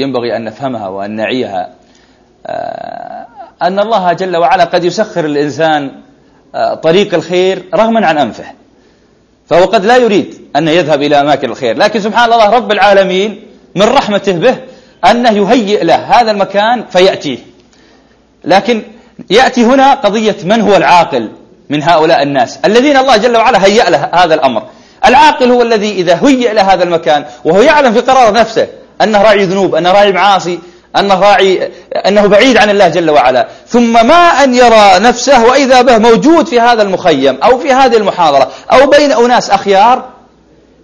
ينبغي أن نفهمها وأن نعيها. آه، أن الله جل وعلا قد يسخر الإنسان آه، طريق الخير رغما عن أنفه. فهو قد لا يريد أن يذهب إلى أماكن الخير. لكن سبحان الله رب العالمين من رحمته به أنه يهيئ له هذا المكان فيأتيه. لكن يأتي هنا قضية من هو العاقل من هؤلاء الناس؟ الذين الله جل وعلا هيأ له هذا الأمر. العاقل هو الذي إذا هيئ له هذا المكان وهو يعلم في قرار نفسه أنه راعي ذنوب أنه راعي معاصي أنه راعي أنه بعيد عن الله جل وعلا. ثم ما أن يرى نفسه وإذا به موجود في هذا المخيم أو في هذه المحاضرة أو بين أناس أخيار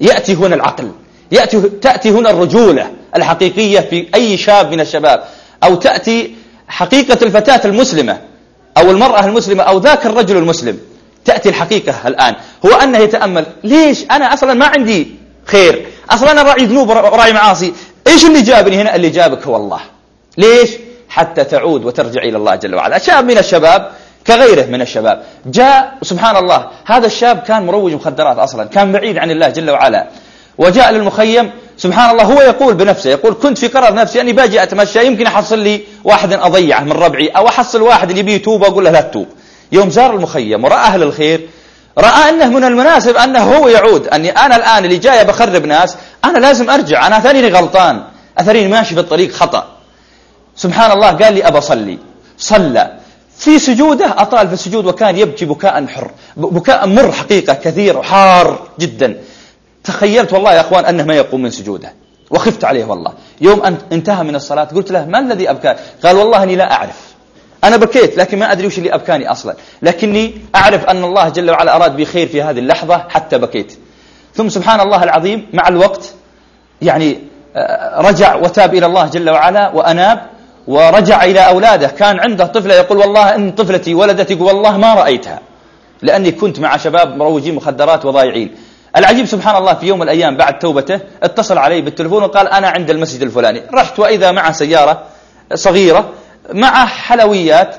يأتي هنا العقل يأتي تأتي هنا الرجولة الحقيقية في أي شاب من الشباب أو تأتي حقيقة الفتاة المسلمة أو المرأة المسلمة أو ذاك الرجل المسلم. تأتي الحقيقة الآن. هو أنه يتأمل. ليش؟ أنا أصلا ما عندي خير. أصلا أنا راعي ذنوب وراعي معاصي. إيش اللي جابني هنا؟ اللي جابك هو الله. ليش؟ حتى تعود وترجع إلى الله جل وعلا. شاب من الشباب كغيره من الشباب. جاء سبحان الله هذا الشاب كان مروج مخدرات أصلا كان بعيد عن الله جل وعلا. وجاء للمخيم سبحان الله هو يقول بنفسه يقول كنت في قرار نفسي أني باجي أتمشى يمكن أحصل لي واحد أضيعه من ربعي أو أحصل واحد اللي بيتوب أقول له لا تتوب. يوم زار المخيم ورأى أهل الخير رأى أنه من المناسب أنه هو يعود أني أنا الآن اللي جاي بخرب ناس أنا لازم أرجع. أنا أثريني غلطان. أثريني ماشي في الطريق خطأ. سبحان الله قال لي أبى أصلي صلى. في سجوده أطال في السجود وكان يبكي بكاء حر. بكاء مر حقيقة كثير وحار جدا. تخيلت والله يا أخوان أنه ما يقوم من سجوده. وخفت عليه والله. يوم أن انتهى من الصلاة قلت له ما الذي أبكاك قال والله أني لا أعرف. أنا بكيت لكن ما أدري وش اللي أبكاني أصلا. لكني أعرف أن الله جل وعلا أراد بي خير في هذه اللحظة حتى بكيت. ثم سبحان الله العظيم مع الوقت يعني آه، رجع وتاب إلى الله جل وعلا وأناب ورجع إلى أولاده. كان عنده طفلة يقول والله إن طفلتي ولدت يقول والله ما رأيتها لأني كنت مع شباب مروجين مخدرات وضايعين. العجيب سبحان الله في يوم من الأيام بعد توبته اتصل علي بالتلفون وقال أنا عند المسجد الفلاني. رحت وإذا مع سيارة صغيرة مع حلويات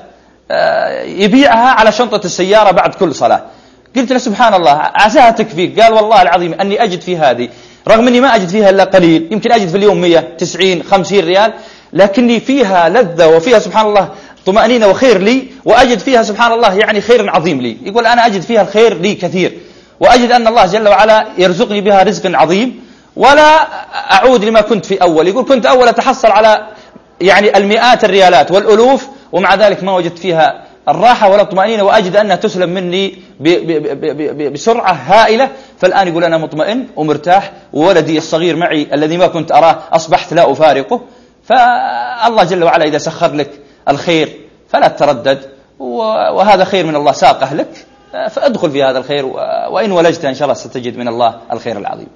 آه، يبيعها على شنطة السيارة بعد كل صلاة. قلت له سبحان الله عساها تكفيك. قال والله العظيم أني أجد في هذه رغم أني ما أجد فيها إلا قليل يمكن أجد في اليوم 100 90 50 ريال لكني فيها لذة وفيها سبحان الله طمأنينة وخير لي وأجد فيها سبحان الله يعني خير عظيم لي. يقول أنا أجد فيها الخير لي كثير وأجد أن الله جل وعلا يرزقني بها رزق عظيم ولا أعود لما كنت في أول. يقول كنت أول أتحصل على يعني المئات الريالات والألوف ومع ذلك ما وجدت فيها الراحة ولا الطمأنينة وأجد أنها تسلم مني بسرعة هائلة فالآن يقول أنا مطمئن ومرتاح وولدي الصغير معي الذي ما كنت أراه أصبحت لا أفارقه. فالله جل وعلا إذا سخر لك الخير فلا تردد وهذا خير من الله ساقه لك فادخل في هذا الخير وإن ولجت إن شاء الله ستجد من الله الخير العظيم.